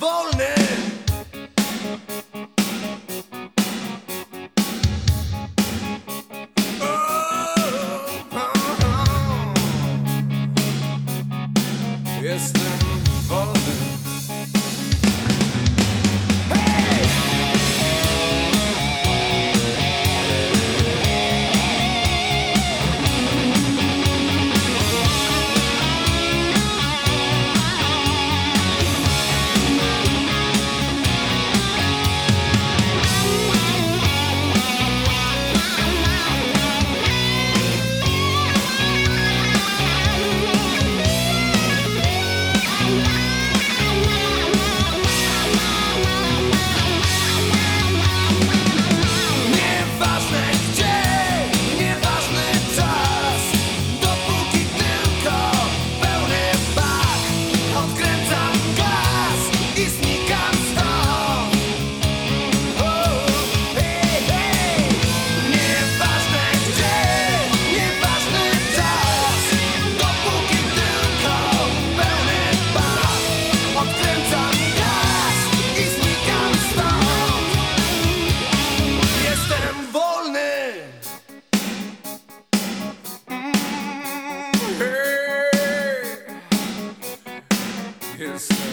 wolny. Skills.